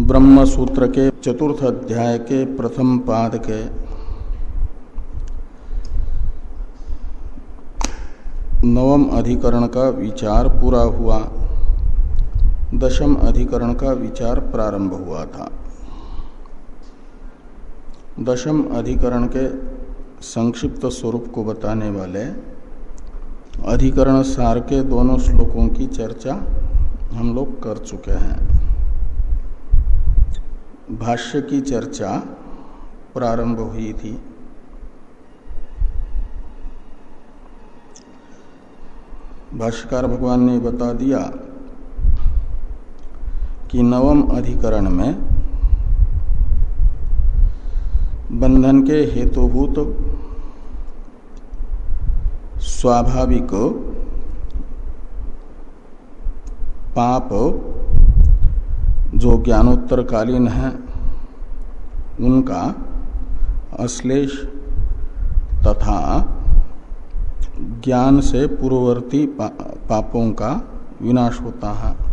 ब्रह्म सूत्र के चतुर्थ अध्याय के प्रथम पाद के। नवम अधिकरण का विचार पूरा हुआ। दशम अधिकरण का विचार प्रारंभ हुआ था। दशम अधिकरण के संक्षिप्त स्वरूप को बताने वाले अधिकरण सार के दोनों श्लोकों की चर्चा हम लोग कर चुके हैं। भाष्य की चर्चा प्रारंभ हुई थी। भाष्यकार भगवान ने बता दिया कि नवम अधिकरण में बंधन के हेतुभूत स्वाभाविक पाप जो ज्ञानोत्तरकालीन है उनका अश्लेष तथा ज्ञान से पूर्ववर्ती पा, पापों का विनाश होता है।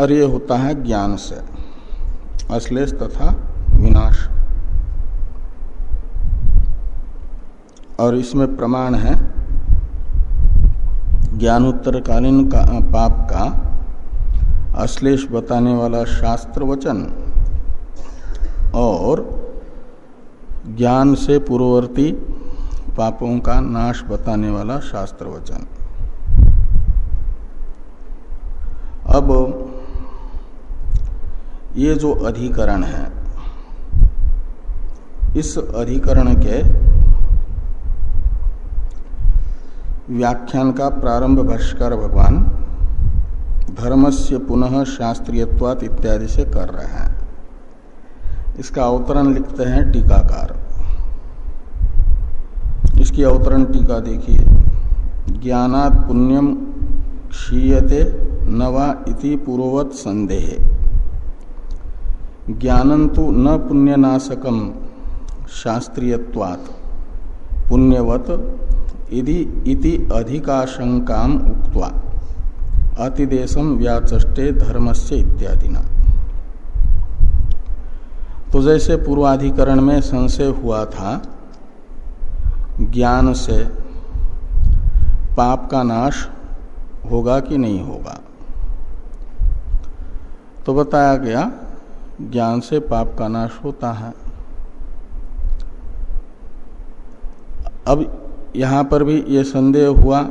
और ये होता है ज्ञान से अश्लेष तथा विनाश। और इसमें प्रमाण है ज्ञानोत्तरकालीन का पाप का अश्लेष बताने वाला शास्त्र वचन और ज्ञान से पूर्ववर्ती पापों का नाश बताने वाला शास्त्र वचन। अब ये जो अधिकरण है, इस अधिकरण के व्याख्यान का प्रारंभ भाष्कर भगवान धर्म से पुनः शास्त्रीयवात इत्यादि से कर रहे हैं। इसका अवतरण लिखते हैं टीकाकार। इसकी अवतरण टीका देखिए। ज्ञानात पुण्यम क्षीयते नवा इति पूर्ववत संदेह। ज्ञानंतु न पुण्यनाशकम शास्त्रीयवात पुण्यवत यदि इति अधिकाशंका उक्त्वा अतिदेशम व्याचे धर्मस्य इत्यादि न तो जैसे पूर्वाधिकरण में संशय हुआ था, ज्ञान से पाप का नाश होगा कि नहीं होगा? तो बताया गया, ज्ञान से पाप का नाश होता है। अब यहाँ पर भी ये संदेह हुआ।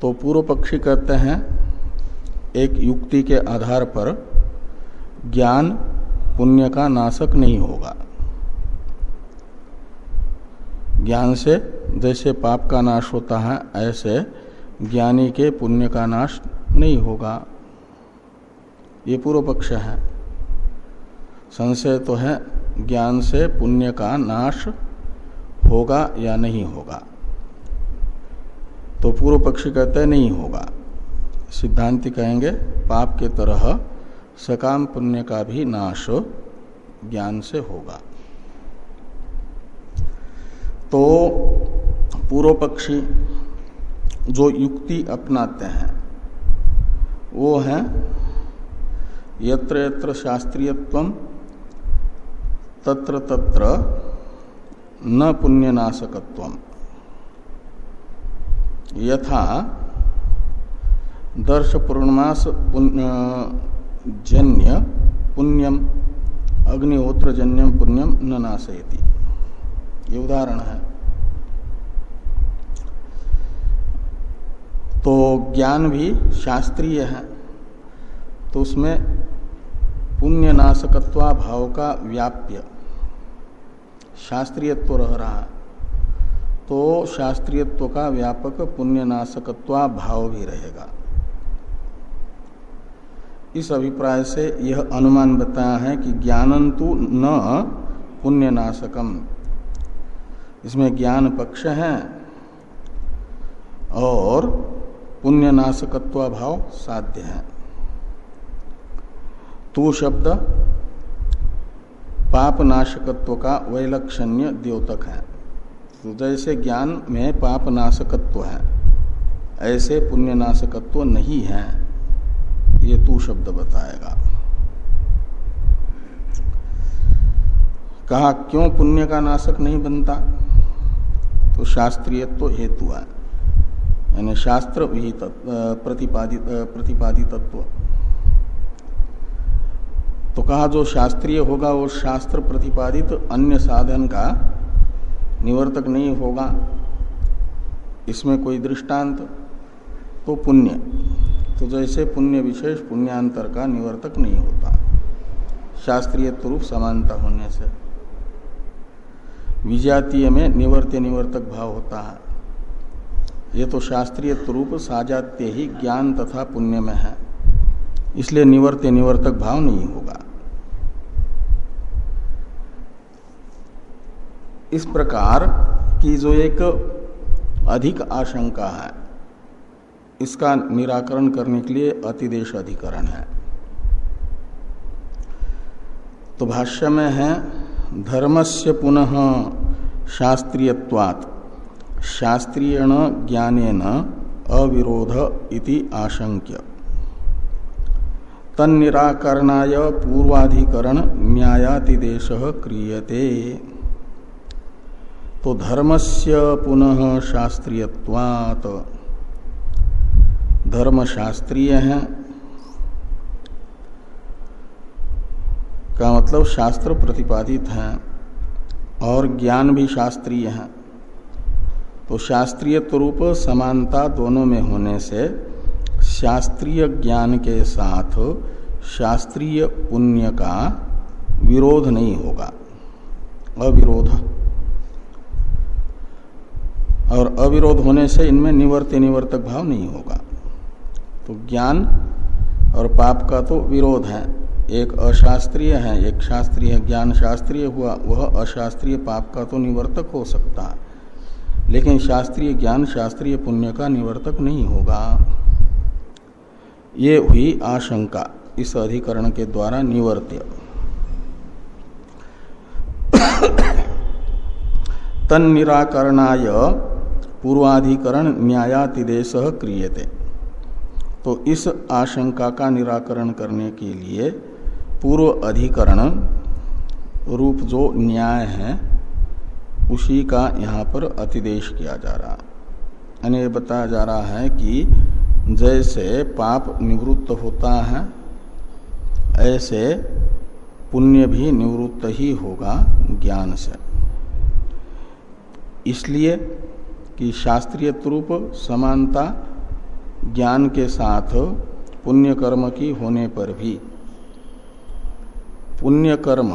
तो पूर्व पक्षी कहते हैं, एक युक्ति के आधार पर ज्ञान पुण्य का नाशक नहीं होगा। ज्ञान से जैसे पाप का नाश होता है, ऐसे ज्ञानी के पुण्य का नाश नहीं होगा। ये पूर्व पक्ष है। संशय तो है, ज्ञान से पुण्य का नाश होगा या नहीं होगा। तो पूर्व पक्षी कहते हैं, नहीं होगा। सिद्धांति कहेंगे, पाप के तरह सकाम पुण्य का भी नाश ज्ञान से होगा। तो पूर्व पक्षी जो युक्ति अपनाते हैं, वो है, यत्र यत्र शास्त्रीयत्व तत्र तत्र न पुण्यनाशकत्व यथा दर्श पूर्णमास जन्य पुण्यम अग्निहोत्र जन्यम पुण्यम न नाशयति। ये उदाहरण है। तो ज्ञान भी शास्त्रीय है तो उसमें पुण्यनाशकत्वा भाव का व्याप्य शास्त्रीयत्व रह रहा। तो शास्त्रीयत्व का व्यापक पुण्यनाशकत्वा भाव भी रहेगा। इस अभिप्राय से यह अनुमान बताया है कि ज्ञानंतु न पुण्यनाशकम। इसमें ज्ञान पक्ष है और पुण्यनाशकत्व भाव साध्य है। तू शब्द पाप नाशकत्व का वैलक्षण्य द्योतक है। तो जैसे ज्ञान में पाप नाशकत्व है। ऐसे पुण्यनाशकत्व नहीं है, ये तू शब्द बताएगा। कहा, क्यों पुण्य का नाशक नहीं बनता? तो शास्त्रीय तो हेतु है। यानी शास्त्र विहित प्रतिपादित प्रतिपादित तत्व तो कहा जो शास्त्रीय होगा वो शास्त्र प्रतिपादित अन्य साधन का निवर्तक नहीं होगा। इसमें कोई दृष्टांत? तो पुण्य। तो जैसे पुण्य विशेष पुण्यांतर का निवर्तक नहीं होता। शास्त्रीय रूप समानता होने से। विजातीय में निवर्त्य निवर्तक भाव होता है। ये तो शास्त्रीय रूप साजात्य ही ज्ञान तथा पुण्य में है। इसलिए निवर्त्य निवर्तक भाव नहीं होगा। इस प्रकार की जो एक अधिक आशंका है, इसका निराकरण करने के लिए अतिदेश अधिकरण है। तो भाष्य में है, धर्मस्य पुनः शास्त्रीयवात् शास्त्रीयण ज्ञानेन अविरोध इति आशंक्य। तन्निराकरणाय पूर्वाधिकरण न्यायातिदेश क्रियते। तो धर्मस्य पुनः शास्त्रीयवात् धर्म शास्त्रीय है। का मतलब शास्त्र प्रतिपादित है और ज्ञान भी शास्त्रीय है। तो शास्त्रीय रूप समानता दोनों में होने से शास्त्रीय ज्ञान के साथ शास्त्रीय पुण्य का विरोध नहीं होगा। अविरोध। और अविरोध होने से इनमें निवर्त निवर्तक भाव नहीं होगा। तो ज्ञान और पाप का तो विरोध है। एक अशास्त्रीय है, एक शास्त्रीय ज्ञान शास्त्रीय हुआ, वह अशास्त्रीय पाप का तो निवर्तक हो सकता। है लेकिन शास्त्रीय ज्ञान, शास्त्रीय पुण्य का निवर्तक नहीं होगा। ये हुई आशंका, इस अधिकरण के द्वारा निवर्त्य। तन निराकरणाय पूर्वाधिकरण न्यायातिदेश क्रियते। तो इस आशंका का निराकरण करने के लिए पूर्व अधिकरण रूप जो न्याय है, उसी का यहाँ पर अतिदेश किया जा रहा। यानी बताया जा रहा है कि जैसे पाप निवृत्त होता है, ऐसे पुण्य भी निवृत्त ही होगा ज्ञान से। इसलिए कि शास्त्रीय रूप समानता, ज्ञान के साथ पुण्य कर्म की होने पर भी। पुण्य कर्म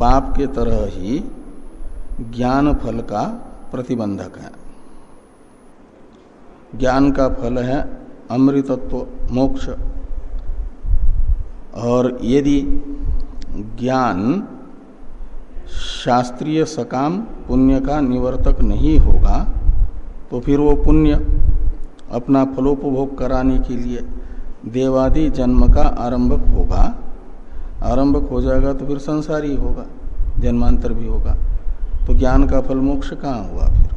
पाप के तरह ही ज्ञान फल का प्रतिबंधक है। ज्ञान का फल है अमृतत्व, मोक्ष। और यदि ज्ञान शास्त्रीय सकाम पुण्य का निवर्तक नहीं होगा तो फिर वो पुण्य अपना फलोपभोग कराने के लिए देवादि जन्म का आरंभक होगा। आरंभक हो जाएगा तो फिर संसारी होगा, जन्मांतर भी होगा। तो ज्ञान का फल मोक्ष कहाँ हुआ फिर?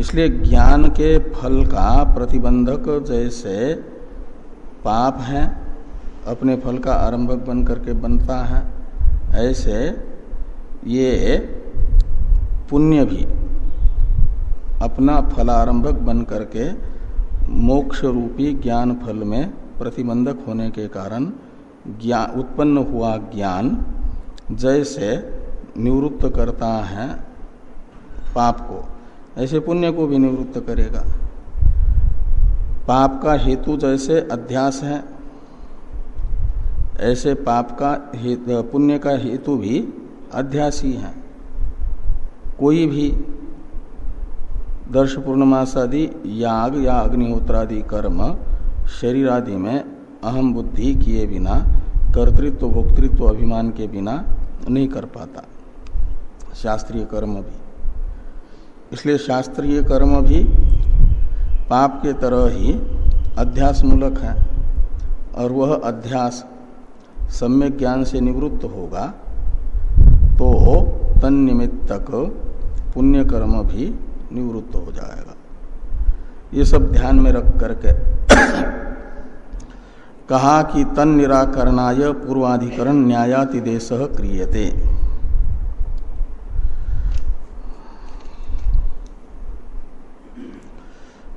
इसलिए ज्ञान के फल का प्रतिबंधक जैसे पाप है, अपने फल का आरंभक बन करके बनता है। ऐसे ये पुण्य भी अपना फलारंभक बन करके मोक्ष रूपी ज्ञान फल में प्रतिबंधक होने के कारण ज्ञान उत्पन्न हुआ ज्ञान जैसे निवृत्त करता है पाप को, ऐसे पुण्य को भी निवृत्त करेगा। पाप का हेतु जैसे अध्यास है ऐसे पाप का पुण्य का हेतु भी अध्यासी है। कोई भी दर्श पूर्णमासादि, याग या अग्निहोत्रादि कर्म शरीर आदि में अहम बुद्धि किए बिना, कर्तृत्व, भोक्तृत्व, अभिमान के बिना नहीं कर पाता। शास्त्रीय कर्म भी। इसलिए शास्त्रीय कर्म भी पाप के तरह ही अध्यास मूलक है और वह अध्यास सम्यक ज्ञान से निवृत्त होगा तो तन निमित्तक पुण्य कर्म भी निवृत्त हो जाएगा। ये सब ध्यान में रख करके कहा कि तन निराकरणाय पूर्वाधिकरण न्यायातिदेश क्रियते।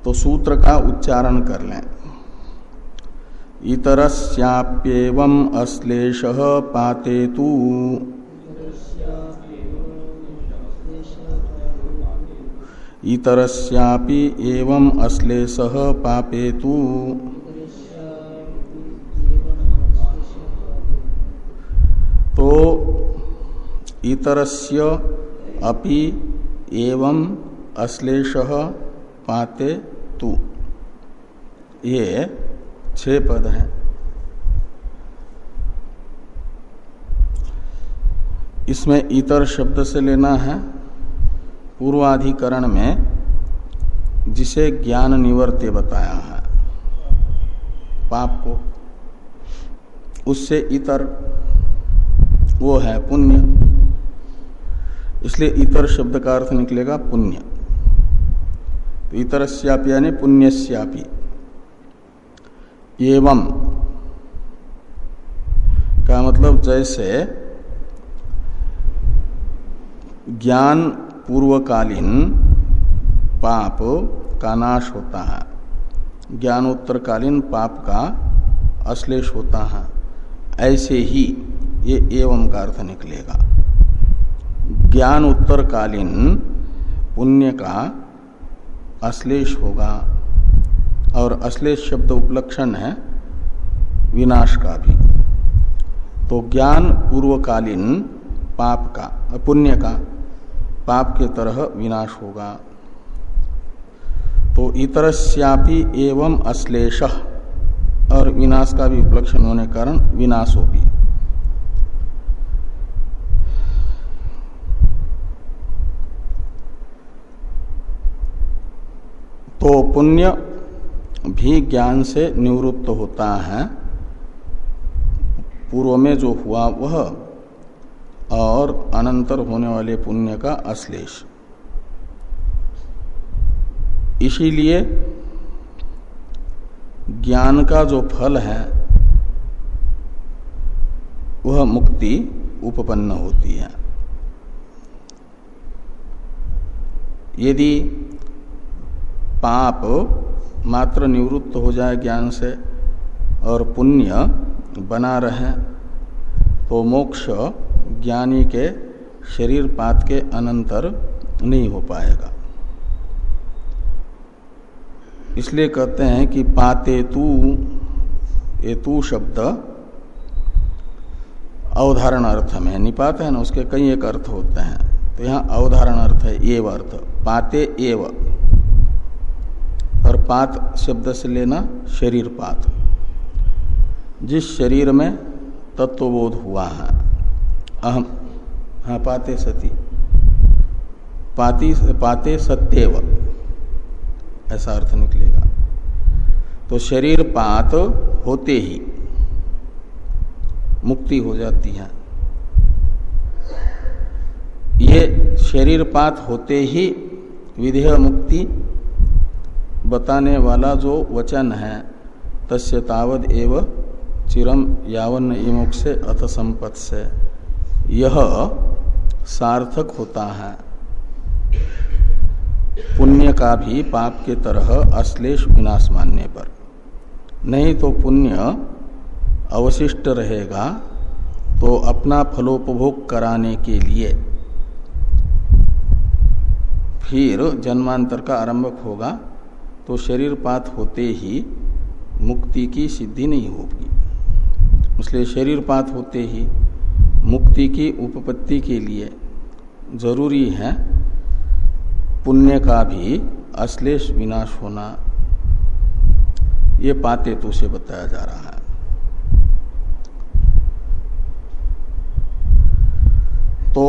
तो सूत्र का उच्चारण कर लें। इतरस्याप्येवं अश्लेष पाते तु। इतरस्यापि एवं अश्लेष पापेतु तो। इतरस्य अपि एवं अश्लेष पाते तु। ये छह पद हैं। इसमें इतर शब्द से लेना है। पूर्वाधिकरण में जिसे ज्ञान निवर्त्य बताया है। पाप को। उससे इतर वो है पुण्य। इसलिए इतर शब्द का अर्थ निकलेगा पुण्य। तो इतरस्यापि यानी पुण्यस्यापि। एवं। का मतलब जैसे ज्ञान पूर्वकालीन पाप का नाश होता है। ज्ञानोत्तरकालीन पाप का अश्लेष होता है। ऐसे ही ये एवं का अर्थ निकलेगा। ज्ञान उत्तरकालीन पुण्य का अश्लेष होगा। और अश्लेष शब्द उपलक्षण है विनाश का भी। तो ज्ञान पूर्वकालीन पाप का, पुण्य का, पाप के तरह विनाश होगा। तो इतरस्यापि एवं अश्लेष और विनाश का भी उपलक्षण होने कारण विनाश होगी तो पुण्य भी ज्ञान से निवृत्त होता है। पूर्व में जो हुआ वह और अनंतर होने वाले पुण्य का अश्लेष। इसीलिए ज्ञान का जो फल है, वह मुक्ति उपपन्न होती है। यदि पाप मात्र निवृत्त हो जाए ज्ञान से और पुण्य बना रहे तो मोक्ष ज्ञानी के शरीर पात के अनंतर नहीं हो पाएगा। इसलिए कहते हैं कि पाते तू, ये तू शब्द अवधारण अर्थ में निपात है ना, उसके कई एक अर्थ होते हैं। तो यहाँ अवधारण अर्थ है, एव अर्थ। पाते एव। और पात शब्द से लेना शरीर पात। जिस शरीर में तत्वबोध हुआ है, अहम हाँ पाते सती। पाती, पाते सत्यव, ऐसा अर्थ निकलेगा। तो शरीर पात होते ही मुक्ति हो जाती है। ये शरीर पात होते ही विधेय मुक्ति बताने वाला जो वचन है, तस्य तावद एव चिरम यावन इमुख से अथ संपत् से यह सार्थक होता है। पुण्य का भी पाप के तरह अश्लेष विनाश मानने पर। नहीं तो पुण्य अवशिष्ट रहेगा तो अपना फलोपभोग कराने के लिए फिर जन्मांतर का आरंभक होगा। तो शरीर पात होते ही मुक्ति की सिद्धि नहीं होगी। इसलिए शरीर पात होते ही मुक्ति की उपपत्ति के लिए ज़रूरी है पुण्य का भी अश्लेष विनाश होना। ये पाते तो से बताया जा रहा है। तो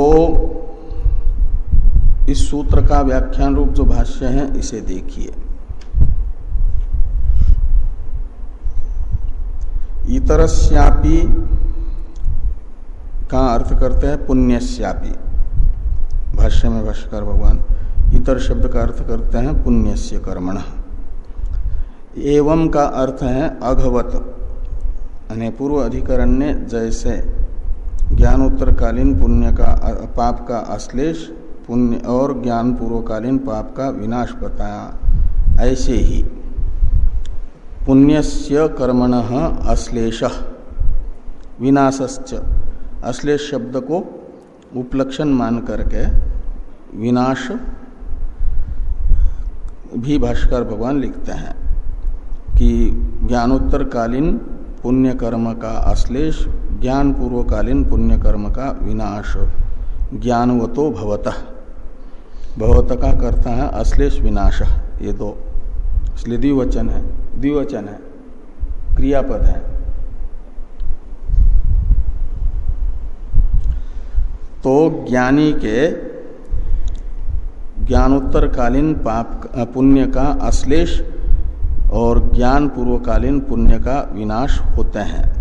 इस सूत्र का व्याख्यान रूप जो भाष्य है, इसे देखिए। इतरस्यापि का अर्थ करते हैं पुण्यस्यापी। भाष्य में भाष्कर भगवान इतर शब्द का अर्थ करते हैं पुण्यस्य कर्मण। एवं का अर्थ है अघवत। यानी पूर्व अधिकरण ने जैसे ज्ञानोत्तरकालीन पुण्य का, पाप का अश्लेष पुण्य और ज्ञान पूर्वकालीन पाप का विनाश बताया, ऐसे ही। पुण्यस्य कर्मण अश्लेष। विनाशश्च। अश्लेष शब्द को उपलक्षण मान करके विनाश भी भाष्कर भगवान लिखते हैं कि ज्ञानोत्तरकालीन पुण्य कर्म का अश्लेष ज्ञान पूर्वकालीन पुण्य कर्म का विनाश, ज्ञानवतो भवतः। भगवत का करता है अश्लेष विनाश। ये दो इसलिए द्विवचन है। द्विवचन है। क्रियापद है। तो ज्ञानी के ज्ञानोत्तरकालीन पाप पुण्य का अश्लेष और ज्ञान पूर्वकालीन पुण्य का विनाश होते हैं।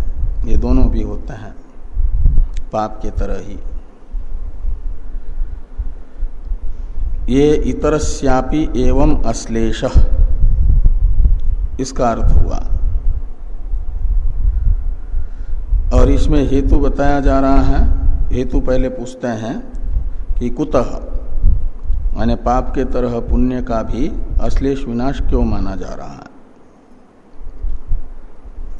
ये दोनों भी होते हैं। पाप के तरह ही। ये इतरस्यापि एवं अश्लेष। इसका अर्थ हुआ। और इसमें हेतु बताया जा रहा है, हेतु पहले पूछते हैं कि कुतः, माने पाप के तरह पुण्य का भी अश्लेष विनाश क्यों माना जा रहा है?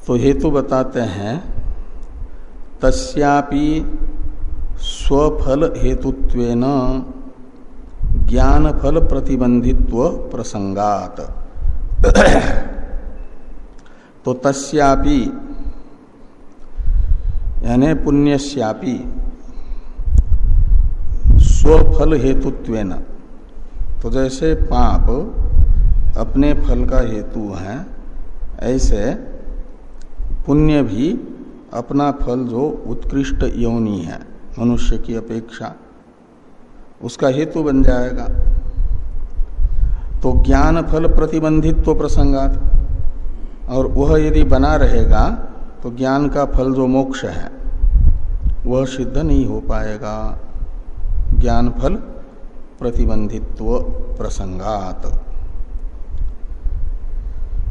तो हेतु बताते हैं, तस्यापि स्वफल हेतुत्वेन ज्ञान फल प्रतिबंधित्व प्रसंगात। तो तस्यापि, यानी पुण्यश्यापि स्वफल हेतुत्वेन तो जैसे पाप अपने फल का हेतु है, ऐसे पुण्य भी अपना फल जो उत्कृष्ट योनि है, मनुष्य की अपेक्षा, उसका हेतु बन जाएगा। तो ज्ञान फल प्रतिबंधित्व प्रसंगात। और वह यदि बना रहेगा तो ज्ञान का फल जो मोक्ष है, वह सिद्ध नहीं हो पाएगा। ज्ञान फल प्रतिबंधित्व प्रसंगात।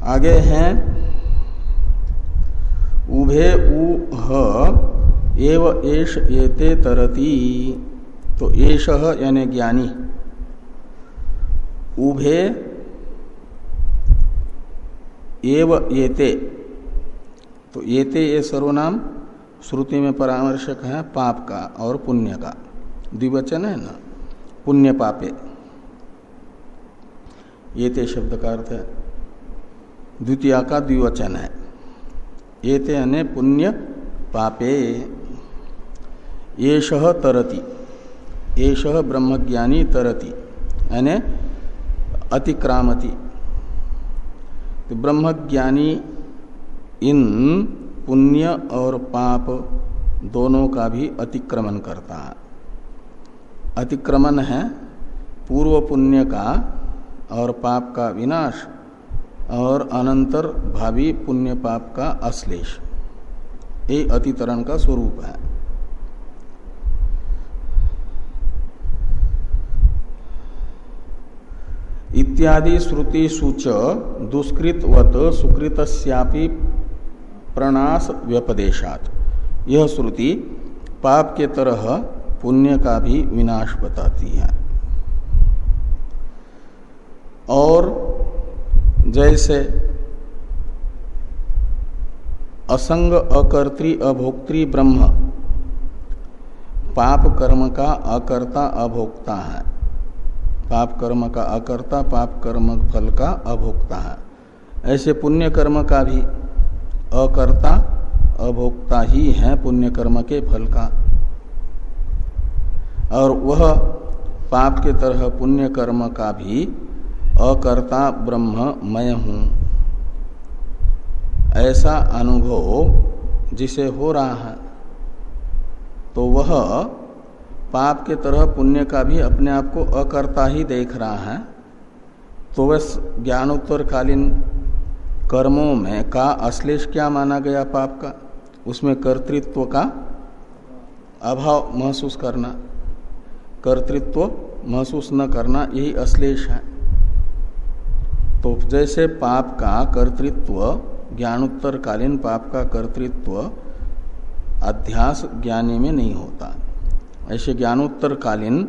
आगे हैं, उभे उ एव एष एते तरती तो एष यानी ज्ञानी। उभे एव येते तो येते ये सर्वनाम श्रुति में परामर्शक है पाप का और पुण्य का। द्विवचन है ना? पुण्य पापे। येते शब्द का अर्थ है। द्वितीय का द्विवचन है। येते अने पुण्य पापे। ये तरती। एष ब्रह्मज्ञानी तरती। अने अतिक्रामती। तो ब्रह्मज्ञानी इन, पुण्य और पाप दोनों का भी अतिक्रमण करता है। अतिक्रमण है पूर्व पुण्य का और पाप का विनाश और अनंतर भावी पुण्य पाप का अश्लेष। ये अतितरण का स्वरूप है। इत्यादि श्रुति सूच दुष्कृतवत सुकृत प्रणाश व्यपदेशात यह श्रुति पाप के तरह पुण्य का भी विनाश बताती है। और जैसे असंग अकर्त्री अभोक्त्री ब्रह्म पाप कर्म का अकर्ता अभोक्ता है। पाप कर्म का अकर्ता पाप कर्म फल का अभोक्ता है। ऐसे पुण्य कर्म का भी अकर्ता, अभोक्ता ही है पुण्य कर्म के फल का। और वह पाप के तरह पुण्य कर्म का भी अकर्ता, ब्रह्म, मैं हूँ। ऐसा अनुभव जिसे हो रहा है तो वह पाप के तरह पुण्य का भी अपने आप को अकर्ता ही देख रहा है तो वह ज्ञानोत्तर कालीन कर्मों में का अश्लेष क्या माना गया पाप का? उसमें कर्तृत्व का अभाव महसूस करना, कर्तृत्व महसूस न करना यही अश्लेष है। तो जैसे पाप का कर्तृत्व ज्ञानोत्तर कालीन पाप का कर्तृत्व अध्यास ज्ञानी में नहीं होता। ऐसे ज्ञानोत्तर कालीन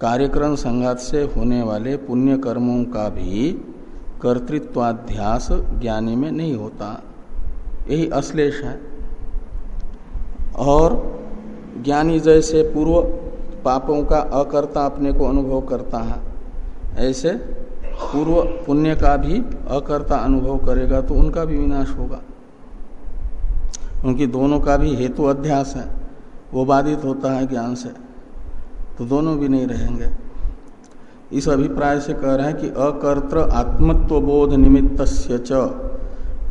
कार्यक्रम संघात से होने वाले पुण्य कर्मों का भी कर्तृत्वाध्यास ज्ञानी में नहीं होता। यही अश्लेष है। और ज्ञानी जैसे पूर्व पापों का अकर्ता अपने को अनुभव करता है, ऐसे पूर्व पुण्य का भी अकर्ता अनुभव करेगा तो उनका भी विनाश होगा। उनकी दोनों का भी हेतु अध्यास है। वो बाधित होता है ज्ञान से तो दोनों भी नहीं रहेंगे। इस अभिप्राय से कह रहे हैं कि अकर्त्र आत्मत्व बोध निमित्त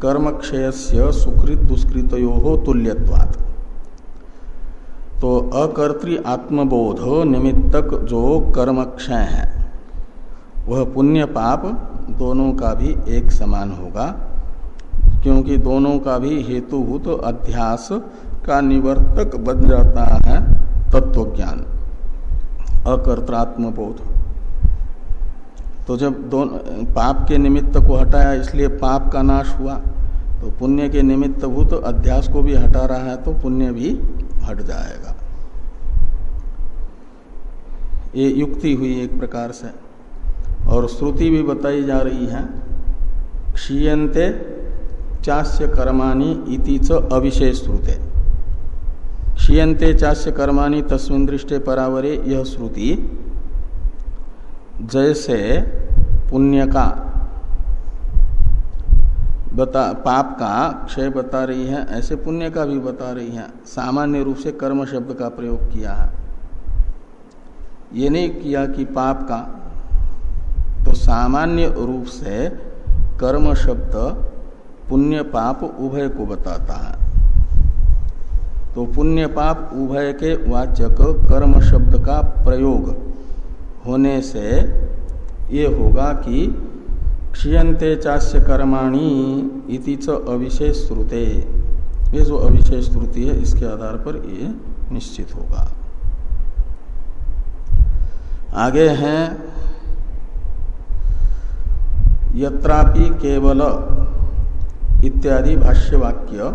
कर्म क्षय सुकृत दुष्कृत हो तुल्यवाद तो अकर्तृ आत्मबोध निमित्तक जो कर्म क्षय है, वह पुण्य पाप दोनों का भी एक समान होगा। क्योंकि दोनों का भी हेतुभूत तो अध्यास का निवर्तक बन जाता है तत्व ज्ञान अकर्तात्म बोध तो जब दोनों, पाप के निमित्त को हटाया, इसलिए पाप का नाश हुआ तो पुण्य के निमित्त भूत तो अध्यास को भी हटा रहा है तो पुण्य भी हट जाएगा। ये युक्ति हुई एक प्रकार से। और श्रुति भी बताई जा रही है क्षीयते चास्य कर्माणी इति च अविशेष श्रुते क्षीयते चास्य कर्माणी तस्मिन दृष्टि परावरे यह श्रुति जैसे पुण्य का बता पाप का क्षय बता रही है, ऐसे पुण्य का भी बता रही है, सामान्य रूप से कर्म शब्द का प्रयोग किया है। ये नहीं किया कि पाप का तो सामान्य रूप से कर्म शब्द पुण्य पाप उभय को बताता है। तो पुण्य पाप उभय के वाचक कर्म शब्द का प्रयोग होने से ये होगा कि क्षीयते चास्य कर्माणी इति च अविशेष श्रुते। ये जो अविशेष श्रुति है, इसके आधार पर ये निश्चित होगा। आगे हैं, यत्रापि केवल इत्यादि भाष्य वाक्य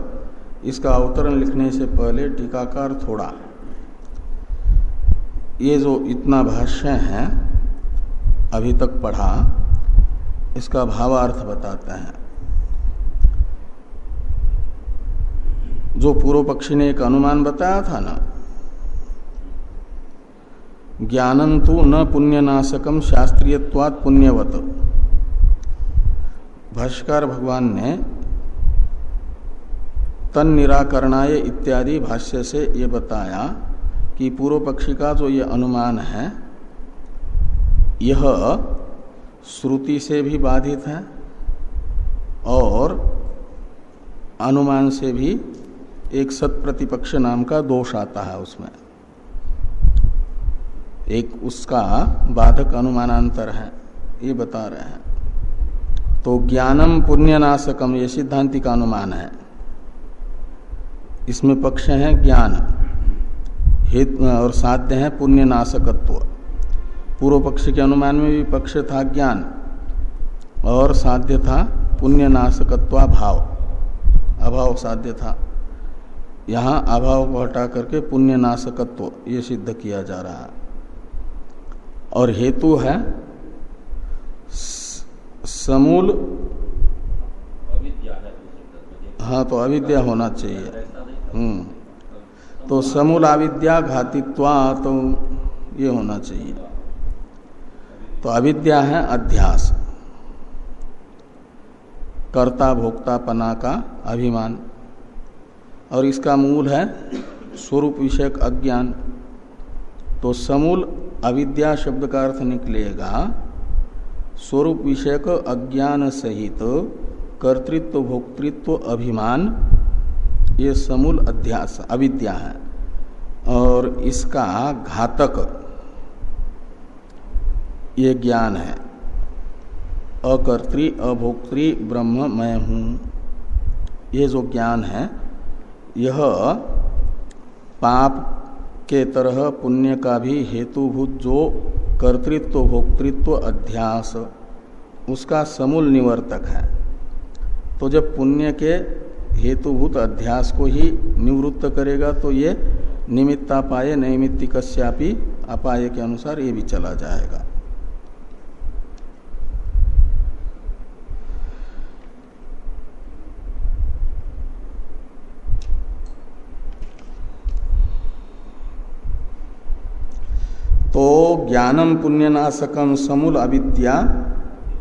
इसका अवतरण लिखने से पहले टीकाकार थोड़ा। ये जो इतना भाष्य है, अभी तक पढ़ा, इसका भावार्थ बताता है। जो पूर्व पक्षी ने एक अनुमान बताया था ना ज्ञानम तो न पुण्यनाशकम शास्त्रीयवाद पुण्यवत। भाष्कर भगवान ने तन निराकरणाय इत्यादि भाष्य से ये बताया कि पूर्व पक्षी का जो ये अनुमान है, यह श्रुति से भी बाधित है और अनुमान से भी एक सत प्रतिपक्ष नाम का दोष आता है उसमें। एक उसका बाधक अनुमानांतर है, ये बता रहे हैं। तो ज्ञानम पुण्यनाशकम, ये सिद्धांति का अनुमान है। इसमें पक्ष है ज्ञान हित और साध्य है पुण्य नाशकत्व पूर्व पक्ष के अनुमान में भी पक्ष था ज्ञान और साध्य था पुण्य नाशकत्वा भाव अभाव साध्य था। यहाँ अभाव को हटा करके पुण्य नाशकत्व ये सिद्ध किया जा रहा है। और हेतु है समूल। हाँ तो अविद्या होना चाहिए। तो समूल अविद्या घातित्वा तो ये होना चाहिए। तो अविद्या है अध्यास। कर्ता भोक्ता पना का अभिमान। और इसका मूल है स्वरूप विषयक अज्ञान। तो समूल अविद्या शब्द का अर्थ निकलेगा, स्वरूप विषयक अज्ञान सहित कर्तृत्व, भोक्तृत्व, अभिमान ये समूल अध्यास, अविद्या है। और इसका घातक ये ज्ञान है। अकर्तृ अभोक्तृ ब्रह्म, मैं हूँ। ये जो ज्ञान है, यह पाप के तरह पुण्य का भी हेतुभूत जो कर्तृत्व, भोक्तृत्व, अध्यास, उसका समूल निवर्तक है। तो जब पुण्य के हेतुभूत अध्यास को ही निवृत्त करेगा तो ये निमित्तापाय, नैमित्तिकस्यापि अपाय के अनुसार ये भी चला जाएगा। तो ज्ञानम पुण्यनाशकम समूल अविद्या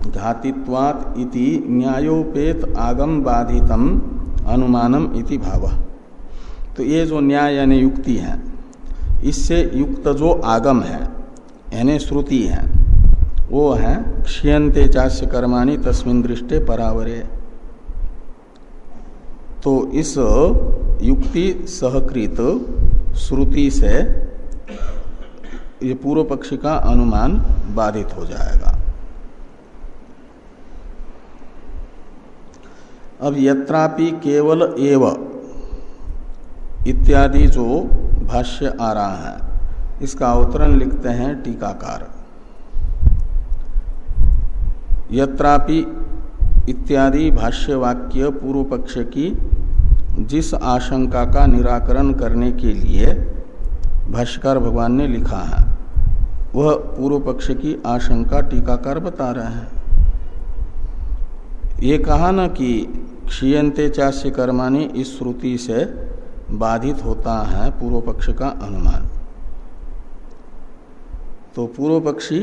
घातित्वात इति न्यायोपेत आगम बाधितम। अनुमानम इति भाव। तो ये जो न्याय यानी युक्ति है, इससे युक्त जो आगम है, यानी श्रुति है, वो है क्षीयते चाष्य कर्माणी तस्मिन दृष्टे परावरे। तो इस युक्ति सहकृत श्रुति से ये पूर्व पक्षी का अनुमान बाधित हो जाएगा। अब यत्रापि केवल एव इत्यादि जो भाष्य आ रहा है, इसका अवतरण लिखते हैं टीकाकार। यत्रापि इत्यादि भाष्य वाक्य पूर्व पक्ष की जिस आशंका का निराकरण करने के लिए भाष्यकार भगवान ने लिखा है, वह पूर्व पक्ष की आशंका टीकाकार बता रहे हैं। ये कहा ना कि क्षीयते चाष्य कर्माणी इस श्रुति से बाधित होता है पूर्व पक्ष का अनुमान। तो पूर्व पक्षी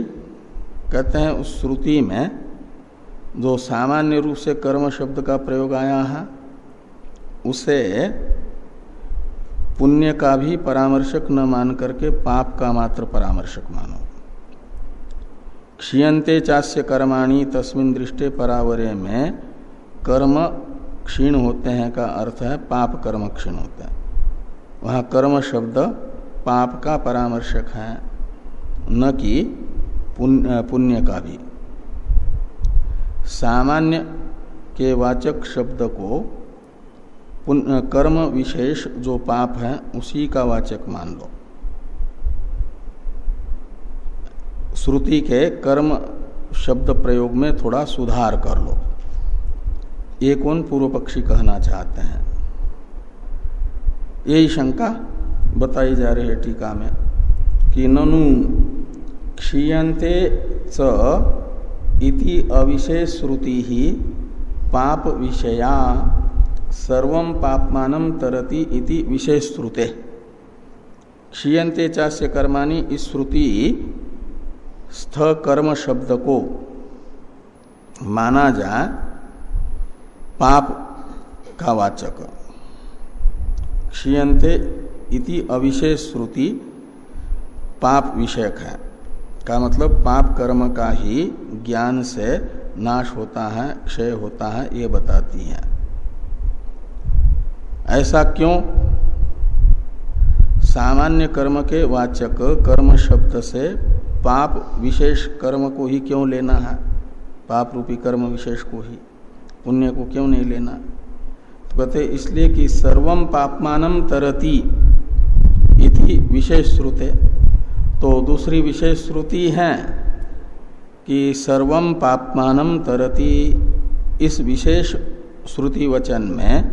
कहते हैं उस श्रुति में जो सामान्य रूप से कर्म शब्द का प्रयोग आया है, उसे पुण्य का भी परामर्शक न मान करके पाप का मात्र परामर्शक मानो। क्षीयते चास्य कर्माणी तस्मिन दृष्टि परावरे में कर्म क्षीण होते हैं का अर्थ है पाप कर्म क्षीण होते हैं। वहाँ कर्म शब्द पाप का परामर्शक है, न कि पुण्य का भी। सामान्य के वाचक शब्द को कर्म विशेष जो पाप है, उसी का वाचक मान लो। श्रुति के कर्म शब्द प्रयोग में थोड़ा सुधार कर लो। ये कौन पूर्व पक्षी कहना चाहते हैं? यही शंका बताई जा रही है टीका में कि ननु क्षीयते च इति अविशेष श्रुति ही पाप विषया सर्व पापमान तरति इति विशेष श्रुते क्षीयते चास्य कर्माणी इस श्रुति स्थ कर्म शब्द को माना जाए पाप का वाचक। क्षीयते इति अविशेष श्रुति पाप विषयक है। का मतलब पाप कर्म का ही ज्ञान से नाश होता है, क्षय होता है, ये बताती है। ऐसा क्यों? सामान्य कर्म के वाचक कर्म शब्द से पाप विशेष कर्म को ही क्यों लेना है? पाप रूपी कर्म विशेष को ही। पुण्य को क्यों नहीं लेना? तो कहते इसलिए कि सर्वम पापमानम तरती इति विशेष श्रुते। तो दूसरी विशेष श्रुति है कि सर्वम पापमानम तरती इस विशेष श्रुति वचन में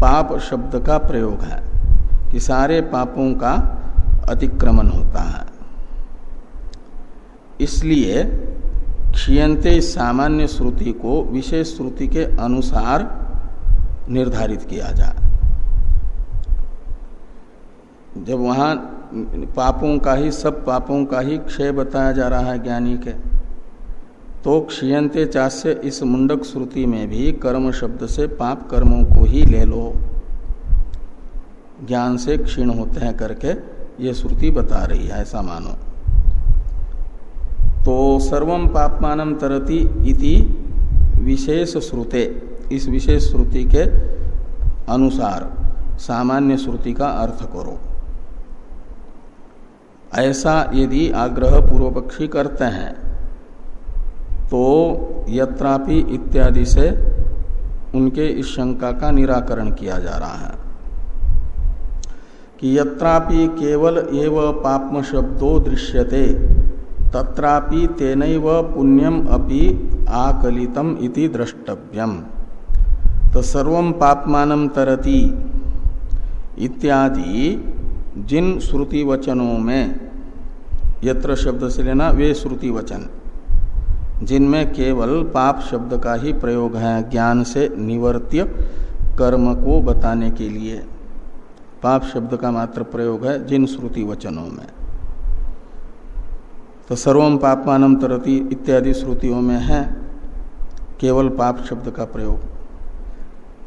पाप शब्द का प्रयोग है कि सारे पापों का अतिक्रमण होता है। इसलिए क्षीयते सामान्य श्रुति को विशेष श्रुति के अनुसार निर्धारित किया जाए जब वहाँ पापों का ही, सब पापों का ही क्षय बताया जा रहा है ज्ञानी के तो क्षीयते चास्य इस मुंडक श्रुति में भी कर्म शब्द से पाप कर्मों को ही ले लो। ज्ञान से क्षीण होते हैं करके ये श्रुति बता रही है, ऐसा मानो। तो सर्वम पापमानम तरती इति विशेष श्रुते इस विशेष श्रुति के अनुसार सामान्य श्रुति का अर्थ करो। ऐसा यदि आग्रह पूर्व पक्षी करते हैं तो यत्रापि इत्यादि से उनके इस शंका का निराकरण किया जा रहा है कि यत्रापि केवल एव पापम शब्दों दृश्यते। तत्रापि तेन पुण्यम अपि आकलितम इति द्रष्टव्यम। तो सर्व पापमान तरती इत्यादि जिन श्रुति वचनों में, यत्र शब्द से लेना वे श्रुति वचन जिनमें केवल पाप शब्द का ही प्रयोग है, ज्ञान से निवर्त्य कर्म को बताने के लिए। पाप शब्द का मात्र प्रयोग है जिन श्रुति वचनों में। तो सर्वम पापमानम तरती इत्यादि श्रुतियों में है केवल पाप शब्द का प्रयोग।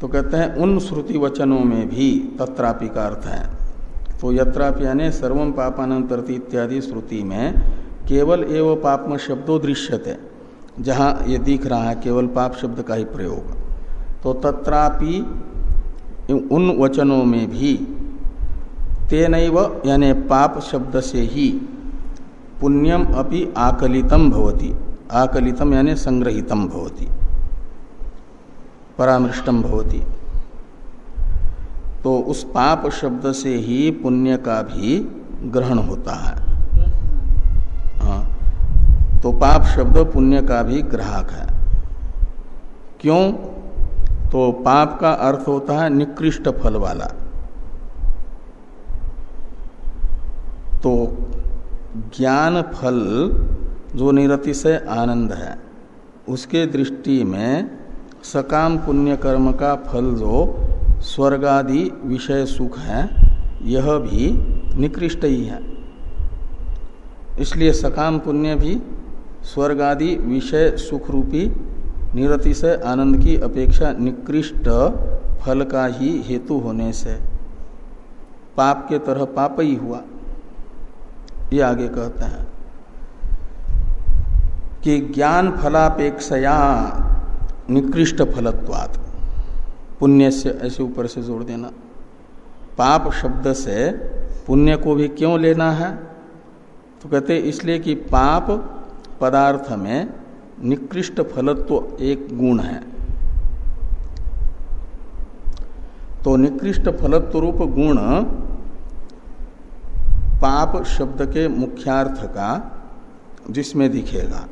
तो कहते हैं, उन श्रुति वचनों में भी तत्रापि का अर्थ है। तो यत्रापि यानी सर्वम पापानम तरती इत्यादि श्रुति में केवल एवं पापम शब्दों दृश्यते, जहाँ ये दिख रहा है केवल पाप शब्द का ही प्रयोग। तो तत्रापि उन वचनों में भी तेन यानी पाप शब्द से ही पुण्यम अपि आकलितम भवति। आकलितम यानी संग्रहितम भवति। परामृष्टम भवति। तो उस पाप शब्द से ही पुण्य का भी ग्रहण होता है। हाँ तो पाप शब्द पुण्य का भी ग्राहक है। क्यों? तो पाप का अर्थ होता है निकृष्ट फल वाला। तो ज्ञान फल जो निरति से आनंद है, उसके दृष्टि में सकाम पुण्य कर्म का फल जो स्वर्ग आदि विषय सुख है, यह भी निकृष्ट ही है। इसलिए सकाम पुण्य भी स्वर्ग आदि विषय सुख रूपी निरति से आनंद की अपेक्षा निकृष्ट फल का ही हेतु होने से पाप के तरह पाप ही हुआ। ये आगे कहते हैं कि ज्ञान फलापेक्षया निकृष्ट फलत्वात्। पुण्य से ऐसे ऊपर से जोड़ देना। पाप शब्द से पुण्य को भी क्यों लेना है? तो कहते इसलिए कि पाप पदार्थ में निकृष्ट फलत्व एक गुण है। तो निकृष्ट फलत्व रूप गुण पाप शब्द के मुख्यार्थ का जिसमें दिखेगा।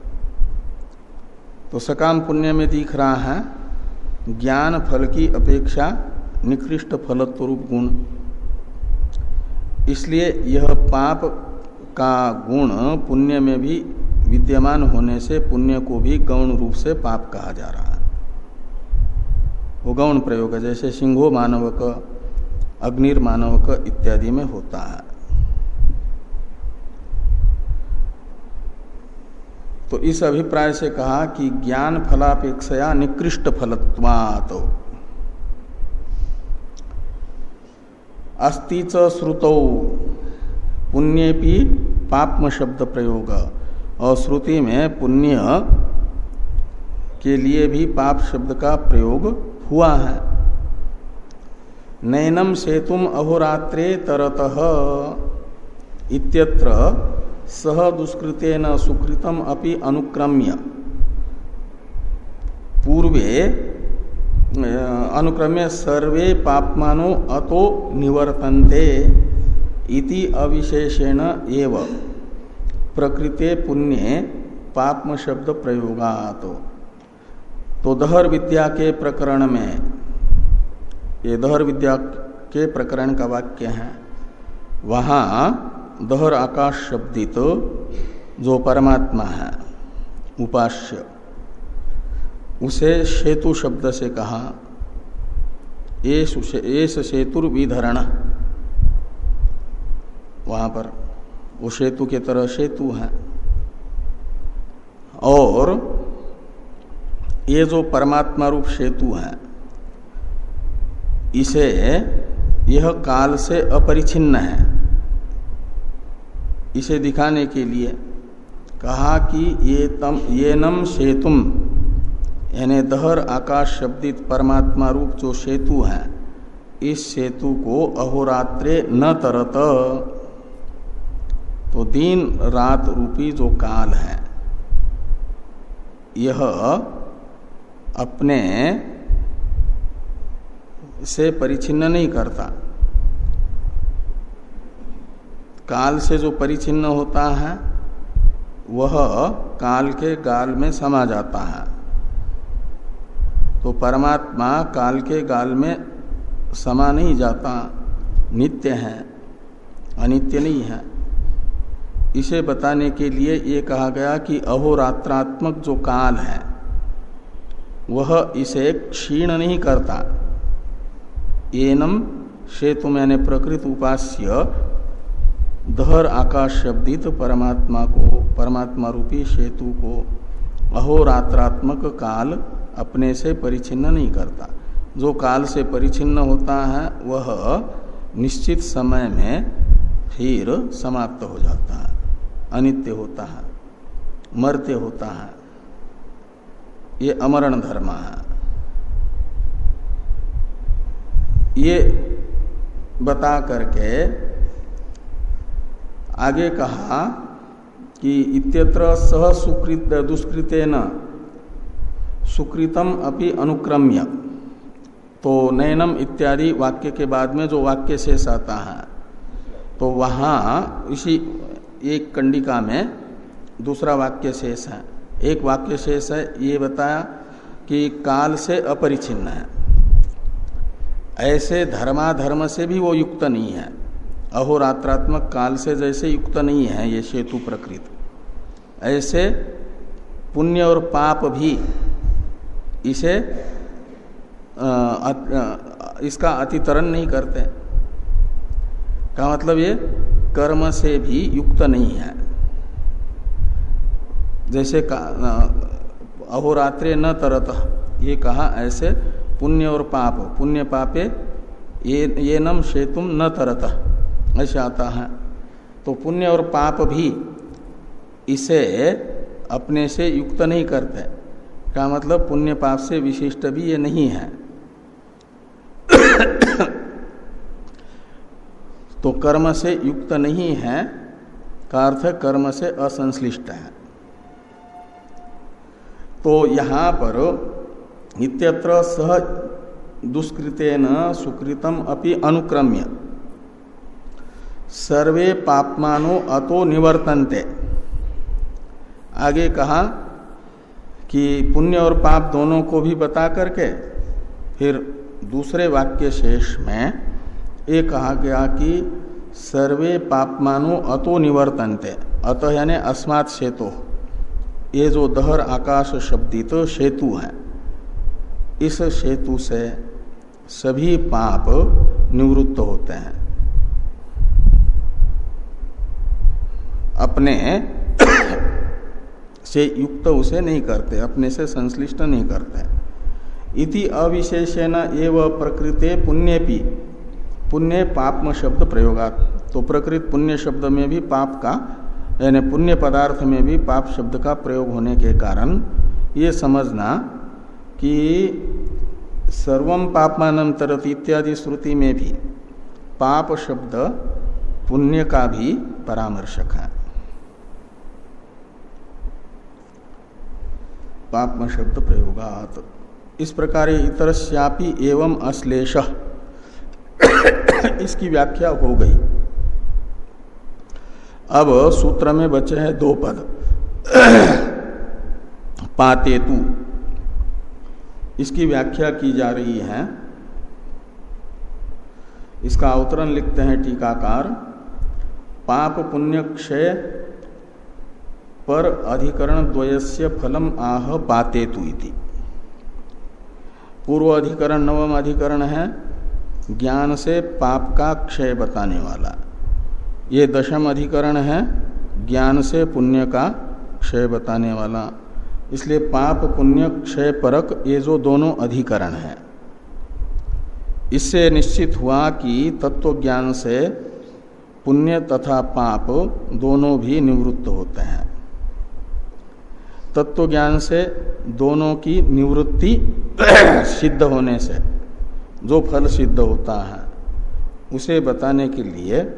तो सकाम पुण्य में दिख रहा है, ज्ञान फल की अपेक्षा निकृष्ट फलत्व रूप गुण। इसलिए यह पाप का गुण पुण्य में भी विद्यमान होने से पुण्य को भी गौण रूप से पाप कहा जा रहा है। वो गौण प्रयोग है, जैसे सिंहो मानवक, अग्निर्मानवक इत्यादि में होता है। तो इस अभिप्राय से कहा कि ज्ञान फलापेक्षया निकृष्ट फलत्वात। अस्ति च श्रुतौ। पुण्यपि पापम शब्द प्रयोग और श्रुति में पुण्य के लिए भी पाप शब्द का प्रयोग हुआ है। नैनम सेतुम अहोरात्रे तरत। इत्यत्र सह दुष्कृतेन सुकृतम अपि अनुक्रम्य। पूर्वे अनुक्रम्य सर्वे पापमानो अतो निवर्तन्ते इति अविशेषेण एवं। प्रकृति पुण्य पापम शब्द प्रयोगात तो दहर विद्या के प्रकरण में, ये दहर विद्या के प्रकरण का वाक्य है, वहाँ दहर आकाश शब्दित तो जो परमात्मा है, उपास्य। उसे सेतु शब्द से कहा, एस सेतुर्विधरण। वहाँ पर वो सेतु के तरह सेतु है। और ये जो परमात्मा रूप सेतु है, इसे यह काल से अपरिछिन्न है। इसे दिखाने के लिए कहा कि ये तम, ये नम सेतुम, यानी दहर आकाश शब्दित परमात्मा रूप जो सेतु है, इस सेतु को अहोरात्रे न तरत। तो दिन रात रूपी जो काल है, यह अपने से परिचिन्न नहीं करता। काल से जो परिचिन्न होता है, वह काल के गाल में समा जाता है। तो परमात्मा काल के गाल में समा नहीं जाता, नित्य है, अनित्य नहीं है। इसे बताने के लिए ये कहा गया कि अहोरात्रात्मक जो काल है, वह इसे क्षीण नहीं करता। एनम, सेतु मैंने प्रकृत उपास्य दहर आकाश शब्दित परमात्मा को, परमात्मा रूपी सेतु को अहोरात्रात्मक काल अपने से परिचिन्न नहीं करता। जो काल से परिचिन्न होता है, वह निश्चित समय में फिर समाप्त हो जाता है, अनित्य होता है, मर्त्य होता है। ये अमरण धर्म है। ये बता करके आगे कहा कि इत्यत्र सह सुकृत, दुष्कृतेन सुकृतम अपि अनुक्रम्य। तो नयनम इत्यादि वाक्य के बाद में जो वाक्य शेष आता है तो वहाँ इसी एक कंडिका में दूसरा वाक्य शेष है। एक वाक्य शेष है, ये बताया कि काल से अपरिचिन्न है। ऐसे धर्माधर्म से भी वो युक्त नहीं है। अहोरात्रात्मक काल से जैसे युक्त नहीं है ये सेतु प्रकृत। ऐसे पुण्य और पाप भी इसे इसका अतितरण नहीं करते। का मतलब ये, कर्म से भी युक्त नहीं है। जैसे अहोरात्रे न तरत, ये कहा ऐसे, पुण्य और पाप, पुण्य पापे, ये ये नम शेतुम न तरत। ऐसे आता है। तो पुण्य और पाप भी इसे अपने से युक्त नहीं करते। का मतलब पुण्य पाप से विशिष्ट भी ये नहीं है। तो कर्म से युक्त नहीं है, का अर्थ कर्म से असंश्लिष्ट है। तो यहाँ पर नित्यत्र सह दुष्कृतेन सुकृतम अपि अनुक्रम्य। सर्वे पापमानो अतो निवर्तन्ते। आगे कहा कि पुण्य और पाप दोनों को भी बता करके, फिर दूसरे वाक्य शेष में ये कहा गया कि सर्वे पापमानो अतो निवर्तनते। अतः यानी अस्मात् सेतु। ये जो दहर आकाश शब्दित सेतु है, इस सेतु से सभी पाप निवृत्त होते हैं। अपने से युक्त उसे नहीं करते, अपने से संश्लिष्ट नहीं करते। इति अविशेषेण एवं प्रकृते पुण्यपि पुण्य पापम शब्द प्रयोगात। तो प्रकृत पुण्य शब्द में भी पाप का, यानी पुण्य पदार्थ में भी पाप शब्द का प्रयोग होने के कारण ये समझना कि सर्वम पापमान तरत इत्यादि श्रुति में भी पाप शब्द पुण्य का भी परामर्शक है। पापम शब्द प्रयोगात। इस प्रकार इतरस्यापि एवं अश्लेष। इसकी व्याख्या हो गई। अब सूत्र में बचे हैं दो पद। पातेतु। इसकी व्याख्या की जा रही है। इसका अवतरण लिखते हैं टीकाकार। पाप पुण्य क्षय पर अधिकरण द्वयस्य फलम आह पातेतु इति। पूर्व अधिकरण, नवम अधिकरण है, ज्ञान से पाप का क्षय बताने वाला। ये दशम अधिकरण है, ज्ञान से पुण्य का क्षय बताने वाला। इसलिए पाप, पुण्य, क्षय, परक, ये जो दोनों अधिकरण है। इससे निश्चित हुआ कि तत्व ज्ञान से पुण्य तथा पाप दोनों भी निवृत्त होते हैं। तत्व ज्ञान से दोनों की निवृत्ति सिद्ध होने से, जो फल सिद्ध होता है, उसे बताने के लिए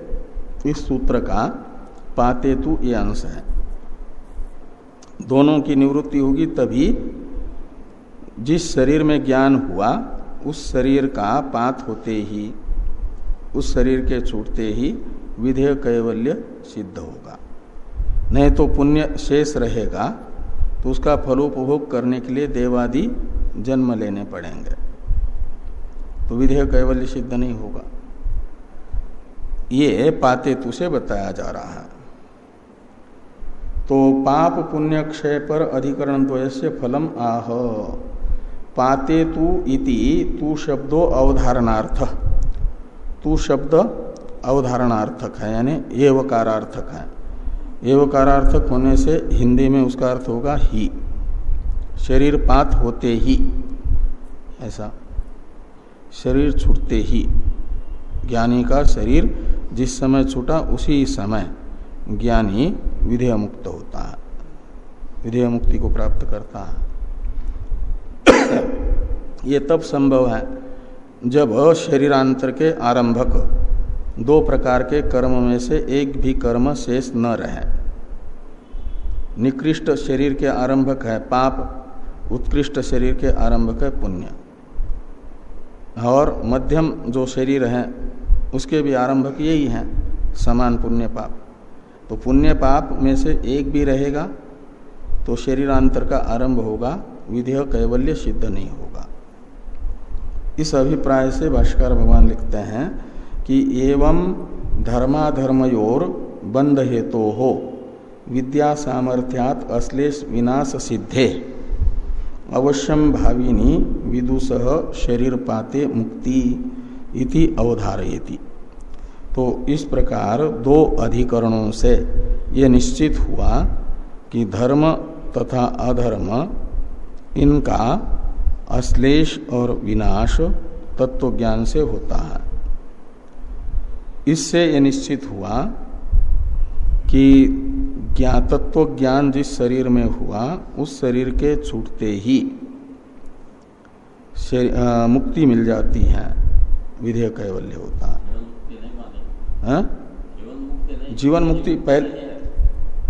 इस सूत्र का पातेतु ये अंश है। दोनों की निवृत्ति होगी तभी जिस शरीर में ज्ञान हुआ, उस शरीर का पात होते ही, उस शरीर के छूटते ही विधेय कैवल्य सिद्ध होगा। नहीं तो पुण्य शेष रहेगा तो उसका फलोपभोग करने के लिए देवादि जन्म लेने पड़ेंगे। तो विधेय कैवल्य सिद्ध नहीं होगा। ये पाते तु से बताया जा रहा है। तो पाप पुण्य क्षय पर अधिकरण द्वय फलम आह। पाते तु इति तू शब्दो अवधारणार्थ। तू शब्द अवधारणार्थक है, यानी एवकारार्थक है। एवकारार्थक होने से हिंदी में उसका अर्थ होगा ही। शरीर पात होते ही, ऐसा। शरीर छूटते ही, ज्ञानी का शरीर जिस समय छूटा उसी समय ज्ञानी विधेय मुक्त होता है विधेय मुक्ति को प्राप्त करता है। ये तब संभव है जब शरीरांतर के आरंभक दो प्रकार के कर्म में से एक भी कर्म शेष न रहे। निकृष्ट शरीर के आरंभक है पाप, उत्कृष्ट शरीर के आरंभक है पुण्य। और मध्यम जो शरीर है, उसके भी आरंभक यही है, समान पुण्य पाप। तो पुण्य पाप में से एक भी रहेगा तो शरीरांतर का आरंभ होगा, विधेय कैवल्य सिद्ध नहीं होगा। इस अभिप्राय से भाष्कर भगवान लिखते हैं कि एवं धर्माधर्मयोर बंध हेतु हो विद्या सामर्थ्यात अश्लेष विनाश सिद्धे अवश्यम भाविनी विदुष शरीर पाते मुक्ति इति अवधारयति। तो इस प्रकार दो अधिकरणों से ये निश्चित हुआ कि धर्म तथा अधर्म, इनका अश्लेष और विनाश तत्व ज्ञान से होता है। इससे यह निश्चित हुआ कि ज्ञातत्व ज्ञान जिस शरीर में हुआ उस शरीर के छूटते ही आ, मुक्ति मिल जाती है। विधेय कैवल्य होता। है? जीवन मुक्ति पहले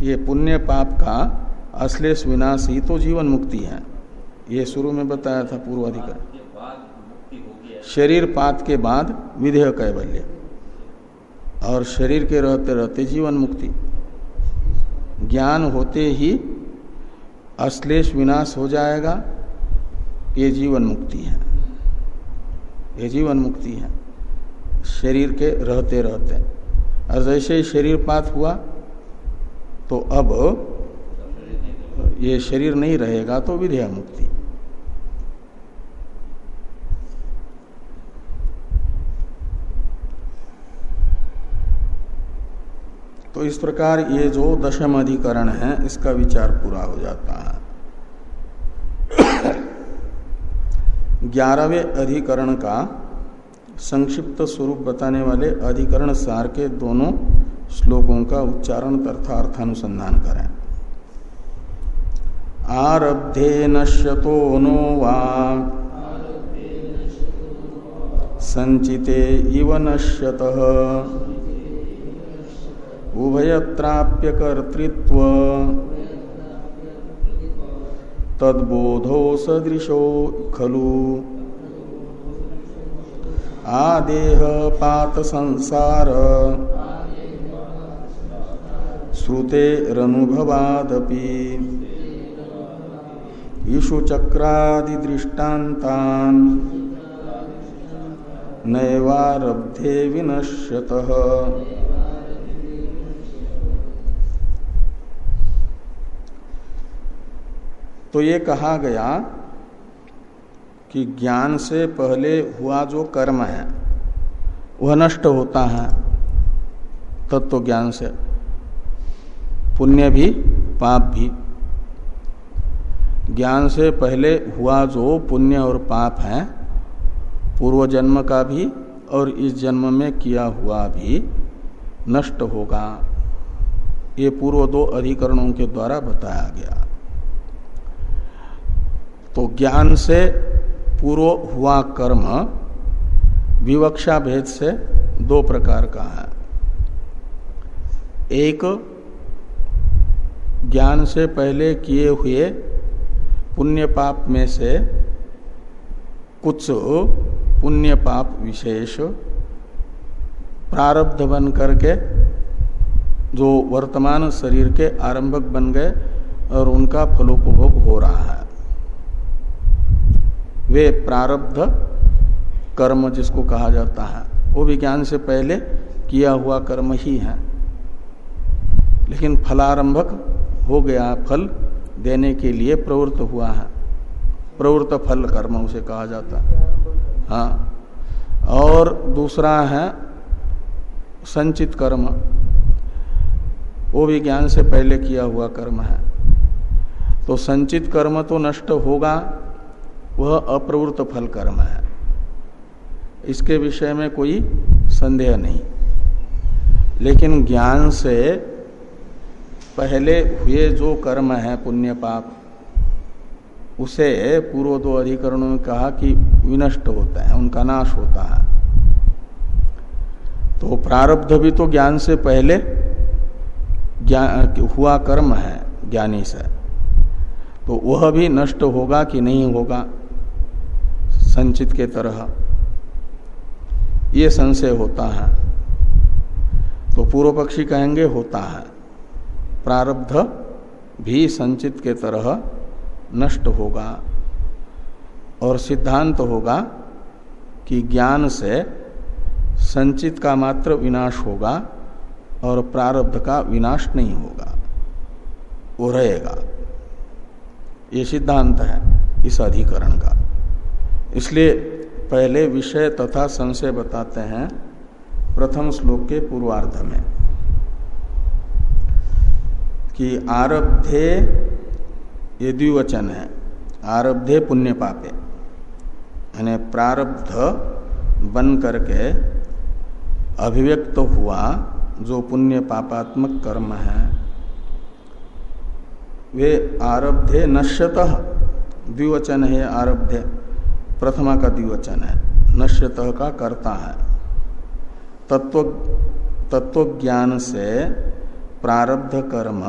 ये पुण्य पाप का अश्लेष विनाश ही तो जीवन मुक्ति है। ये शुरू में बताया था पूर्वाधिकार। शरीर पात के बाद विधेय कैवल्य। और शरीर के रहते रहते जीवन मुक्ति। ज्ञान होते ही अश्लेष विनाश हो जाएगा। ये जीवन मुक्ति है। ये जीवन मुक्ति है। शरीर के रहते रहते। और जैसे ही शरीर पात हुआ तो अब ये शरीर नहीं रहेगा तो विधेय मुक्ति। तो इस प्रकार ये जो दशम अधिकरण है, इसका विचार पूरा हो जाता है। ग्यारहवें अधिकरण का संक्षिप्त स्वरूप बताने वाले अधिकरण सार के दोनों श्लोकों का उच्चारण तथा अर्थानुसंधान करें। आरब्धे नश्यतो नो वा संचिते इव नश्यतः। उभयत्राप्य कर्तृत्व तद्बोधो सदृशो खलु। आदेह पात संसार श्रुते रनुभवादपि नैवारब्धे विनश्यतः। तो ये कहा गया कि ज्ञान से पहले हुआ जो कर्म है, वह नष्ट होता है, तत्व ज्ञान से। पुण्य भी, पाप भी। ज्ञान से पहले हुआ जो पुण्य और पाप है, पूर्व जन्म का भी और इस जन्म में किया हुआ भी नष्ट होगा। ये पूर्व दो अधिकरणों के द्वारा बताया गया। तो ज्ञान से पूर्व हुआ कर्म, विवक्षा भेद से दो प्रकार का है। एक, ज्ञान से पहले किए हुए पुण्य पाप में से कुछ पुण्य पाप विशेष प्रारब्ध बन करके जो वर्तमान शरीर के आरंभक बन गए और उनका फलोपभोग हो रहा है। वे प्रारब्ध कर्म जिसको कहा जाता है, वो विज्ञान से पहले किया हुआ कर्म ही है। लेकिन फलारंभक हो गया, फल देने के लिए प्रवृत्त हुआ है। प्रवृत्त फल कर्म उसे कहा जाता है। हाँ। और दूसरा है संचित कर्म। वो भी ज्ञान से पहले किया हुआ कर्म है। तो संचित कर्म तो नष्ट होगा वह अप्रवृत्त फल कर्म है। इसके विषय में कोई संदेह नहीं। लेकिन ज्ञान से पहले हुए जो कर्म है, पुण्य पाप, उसे पूर्व दो अधिकरणों में कहा कि विनष्ट होता है, उनका नाश होता है। तो प्रारब्ध भी तो ज्ञान से पहले ज्ञान हुआ कर्म है, ज्ञानी से। तो वह भी नष्ट होगा कि नहीं होगा? संचित के तरह। ये संशय होता है। तो पूर्व पक्षी कहेंगे, होता है। प्रारब्ध भी संचित के तरह नष्ट होगा और सिद्धांत होगा कि ज्ञान से संचित का मात्र विनाश होगा और प्रारब्ध का विनाश नहीं होगा। वो रहेगा। ये सिद्धांत है इस अधिकरण का। इसलिए पहले विषय तथा संशय बताते हैं प्रथम श्लोक के पूर्वार्ध में कि आरब्धे ये द्विवचन है। आरब्धे पुण्य पापे यानी प्रारब्ध बन करके अभिव्यक्त हुआ जो पुण्य पापात्मक कर्म है। वे आरब्धे नश्यत, द्विवचन है आरब्धे। प्रथमा का द्विवचन है। नश्यत का कर्ता है। तत्व ज्ञान से प्रारब्ध कर्म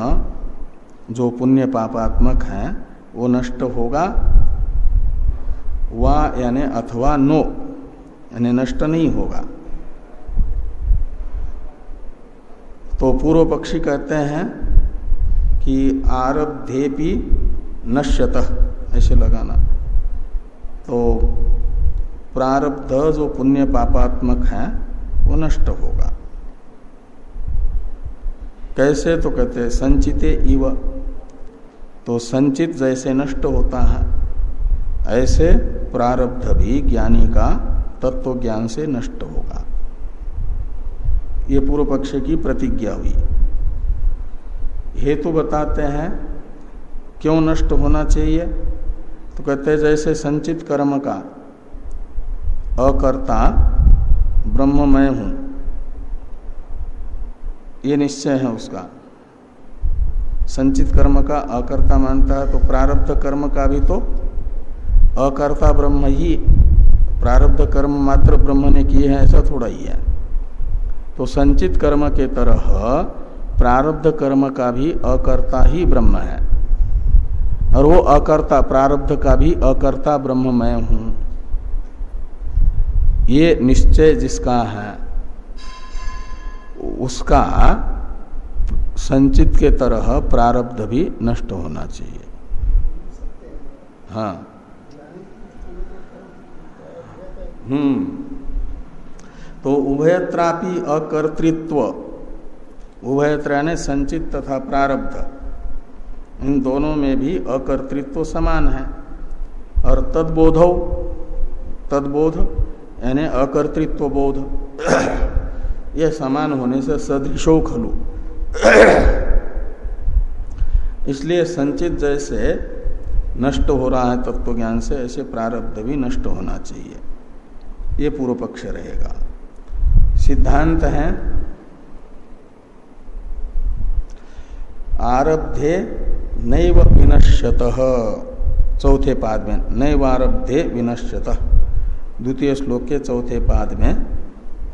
जो पुण्य पापात्मक है, वो नष्ट होगा। वा यानी अथवा नो, यानी नष्ट नहीं होगा। तो पूर्व पक्षी कहते हैं कि आरब्धेपि नश्यत, ऐसे लगाना। तो प्रारब्ध जो पुण्य पापात्मक है, वो नष्ट होगा। कैसे? तो कहते संचिते इव। तो संचित जैसे नष्ट होता है, ऐसे प्रारब्ध भी ज्ञानी का तत्व ज्ञान से नष्ट होगा। ये पूर्व पक्ष की प्रतिज्ञा हुई। हेतु बताते हैं, क्यों नष्ट होना चाहिए? तो कहते हैं जैसे संचित कर्म का अकर्ता ब्रह्म मैं हूँ। ये निश्चय है उसका। संचित कर्म का अकर्ता मानता है तो प्रारब्ध कर्म का भी तो अकर्ता ब्रह्म ही प्रारब्ध कर्म मात्र ब्रह्म ने किए हैं, ऐसा थोड़ा ही है। तो संचित कर्म के तरह प्रारब्ध कर्म का भी अकर्ता ही ब्रह्म है। और वो अकर्ता, प्रारब्ध का भी अकर्ता ब्रह्म मैं हूँ। ये निश्चय जिसका है, उसका संचित के तरह प्रारब्ध भी नष्ट होना चाहिए। हाँ। हम्म। तो उभयत्रापि अकर्तृत्व, उभयत्र ने संचित तथा प्रारब्ध। इन दोनों में भी अकर्तृत्व समान है। और तदबोध तदबोध, यानी अकर्तृत्व बोध यह समान होने से सदृशो खलु। इसलिए संचित जैसे नष्ट हो रहा है तत्व ज्ञान से, ऐसे प्रारब्ध भी नष्ट होना चाहिए। ये पूर्व पक्ष रहेगा। सिद्धांत है, आरब्धे नैव विनश्यत। चौथे पाद में नैव आरब्धे विनश्यत। द्वितीय श्लोक के चौथे पाद में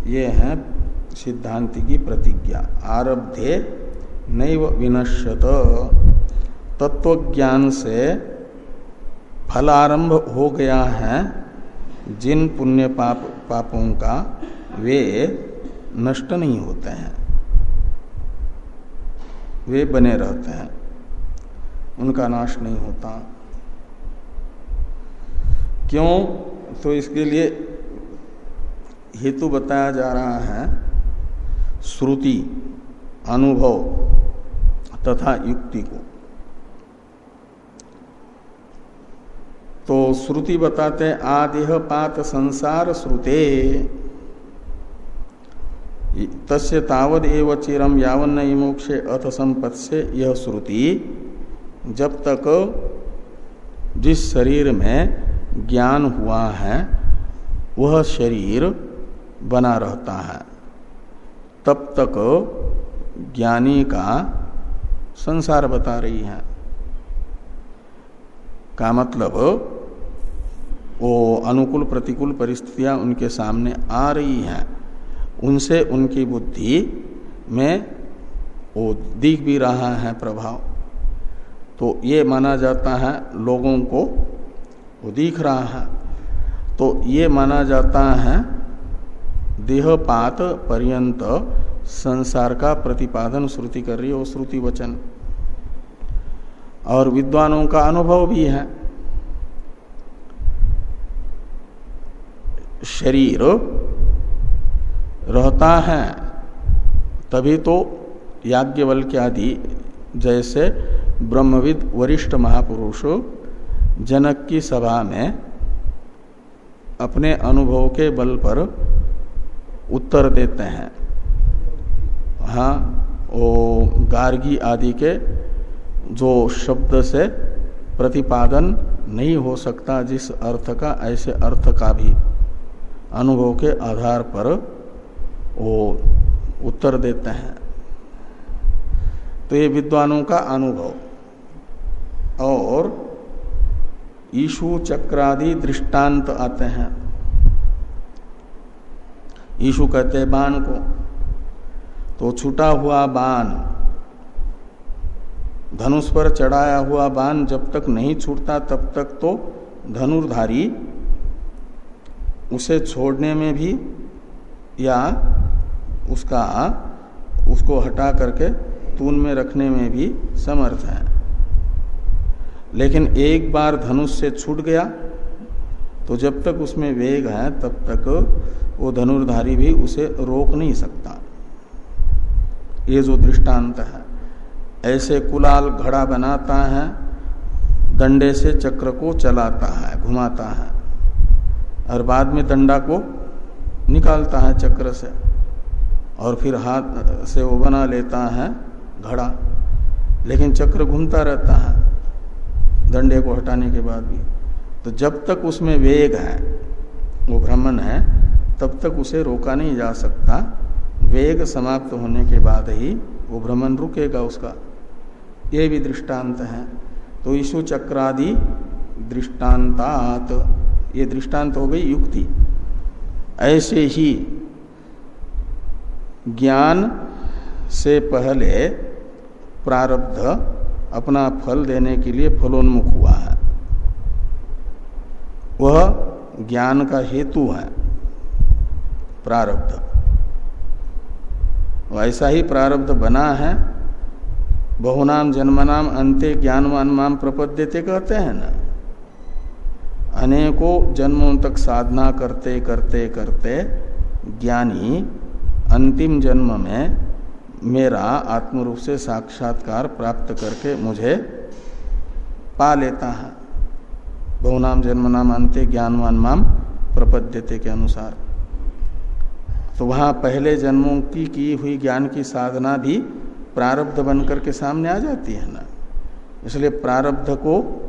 ये है सिद्धांति की प्रतिज्ञा। आरब्धे नैव विनश्यत। तत्व ज्ञान से फलारंभ हो गया है जिन पुण्य पाप, पापों का, वे नष्ट नहीं होते हैं। वे बने रहते हैं। उनका नाश नहीं होता। क्यों? तो इसके लिए हेतु बताया जा रहा है, श्रुति, अनुभव तथा युक्ति को। तो श्रुति बताते आदिह पात संसार श्रुते। तस्य तावद एव चिरम यावन मोक्षे अथ संपत्से यह श्रुति जब तक जिस शरीर में ज्ञान हुआ है, वह शरीर बना रहता है। तब तक ज्ञानी का संसार बता रही है। का मतलब? वो अनुकूल प्रतिकूल परिस्थितियाँ उनके सामने आ रही हैं। उनसे उनकी बुद्धि में वो दिख भी रहा है प्रभाव। तो ये माना जाता है लोगों को वो दिख रहा है। तो ये माना जाता है देहपात पर्यंत संसार का प्रतिपादन श्रुति कर रही है, वो श्रुति वचन। और विद्वानों का अनुभव भी है। शरीर रहता है, तभी तो याज्ञवल्क्य आदि जैसे ब्रह्मविद वरिष्ठ महापुरुष, जनक की सभा में अपने अनुभव के बल पर उत्तर देते हैं। हाँ वो गार्गी आदि के जो शब्द से प्रतिपादन नहीं हो सकता, जिस अर्थ का, ऐसे अर्थ का भी अनुभव के आधार पर वो उत्तर देते हैं। तो ये विद्वानों का अनुभव। और ईशु चक्रादि दृष्टांत आते हैं। ईशु कहते हैं, बाण को। तो छूटा हुआ बाण, धनुष पर चढ़ाया हुआ बाण जब तक नहीं छूटता तब तक तो धनुर्धारी उसे छोड़ने में भी या उसका, उसको हटा करके तून में रखने में भी समर्थ है। लेकिन एक बार धनुष से छूट गया तो जब तक उसमें वेग है, तब तक वो धनुर्धारी भी उसे रोक नहीं सकता। ये जो दृष्टांत है, ऐसे कुलाल घड़ा बनाता है, दंडे से चक्र को चलाता है, घुमाता है, और बाद में दंडा को निकालता है चक्र से, और फिर हाथ से वो बना लेता है घड़ा। लेकिन चक्र घूमता रहता है। दंडे को हटाने के बाद भी। तो जब तक उसमें वेग है, वो भ्रमण है, तब तक उसे रोका नहीं जा सकता। वेग समाप्त होने के बाद ही वो भ्रमण रुकेगा उसका। ये भी दृष्टांत है। तो ईशु चक्रादि दृष्टांतात, ये दृष्टांत हो गई युक्ति। ऐसे ही ज्ञान से पहले प्रारब्ध अपना फल देने के लिए फलोन्मुख हुआ है। वह ज्ञान का हेतु है। प्रारब्ध। वैसा ही प्रारब्ध बना है। बहुनाम जन्मनाम अंत्य ज्ञानवान माम प्रपद्यते कहते हैं ना। अनेकों जन्मों तक साधना करते करते करते ज्ञानी अंतिम जन्म में मेरा आत्मरूप से साक्षात्कार प्राप्त करके मुझे पा लेता है। बहुनाम जन्म नाम अंत्य ज्ञानवान माम प्रपद्यते के अनुसार। तो वहाँ पहले जन्मों की की हुई ज्ञान की साधना भी प्रारब्ध बनकर के सामने आ जाती है ना। इसलिए प्रारब्ध को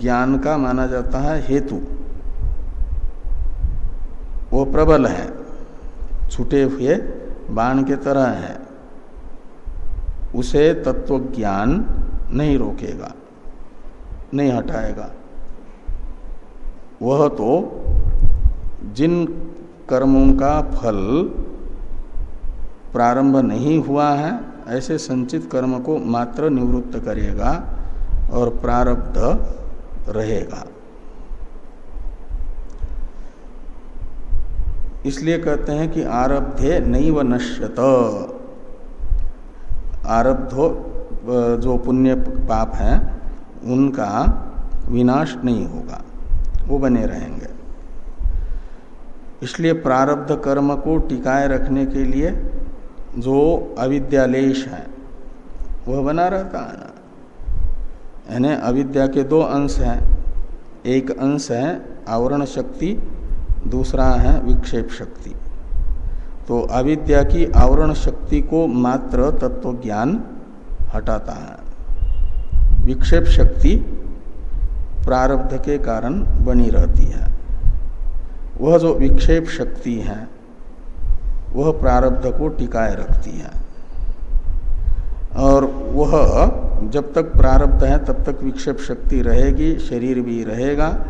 ज्ञान का माना जाता है हेतु। वो प्रबल है, छूटे हुए बाण के तरह है। उसे तत्व ज्ञान नहीं रोकेगा, नहीं हटाएगा। वह तो जिन कर्मों का फल प्रारंभ नहीं हुआ है, ऐसे संचित कर्म को मात्र निवृत्त करेगा और प्रारब्ध रहेगा। इसलिए कहते हैं कि आरब्धे नहीं व नश्यत। आरब्धो जो पुण्य पाप है, उनका विनाश नहीं होगा। वो बने रहेंगे। इसलिए प्रारब्ध कर्म को टिकाए रखने के लिए जो अविद्यालेश है, वह बना रहता है ना। यानी अविद्या के दो अंश हैं। एक अंश है आवरण शक्ति, दूसरा है विक्षेप शक्ति। तो अविद्या की आवरण शक्ति को मात्र तत्व ज्ञान हटाता है। विक्षेप शक्ति प्रारब्ध के कारण बनी रहती है। वह जो विक्षेप शक्ति है, वह प्रारब्ध को टिकाए रखती है। और वह जब तक प्रारब्ध है, तब तक विक्षेप शक्ति रहेगी, शरीर भी रहेगा,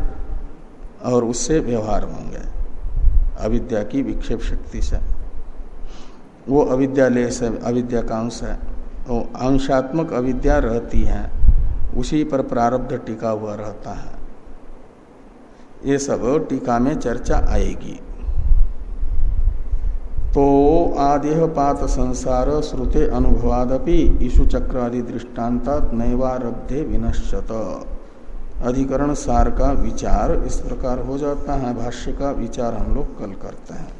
और उससे व्यवहार होंगे। अविद्या की विक्षेप शक्ति से। वो अविद्या अविद्यालय से अविद्या का अंश है। तो अंशात्मक अविद्या रहती है, उसी पर प्रारब्ध टिका हुआ रहता है। ये सब टीका में चर्चा आएगी। तो आदेह पात संसार श्रुते अनुभवादपि ईशु चक्र आदि दृष्टान्ता नैवारब्धे विनश्यत। अधिकरण सार का विचार इस प्रकार हो जाता है, भाष्य का विचार हम लोग कल करते हैं।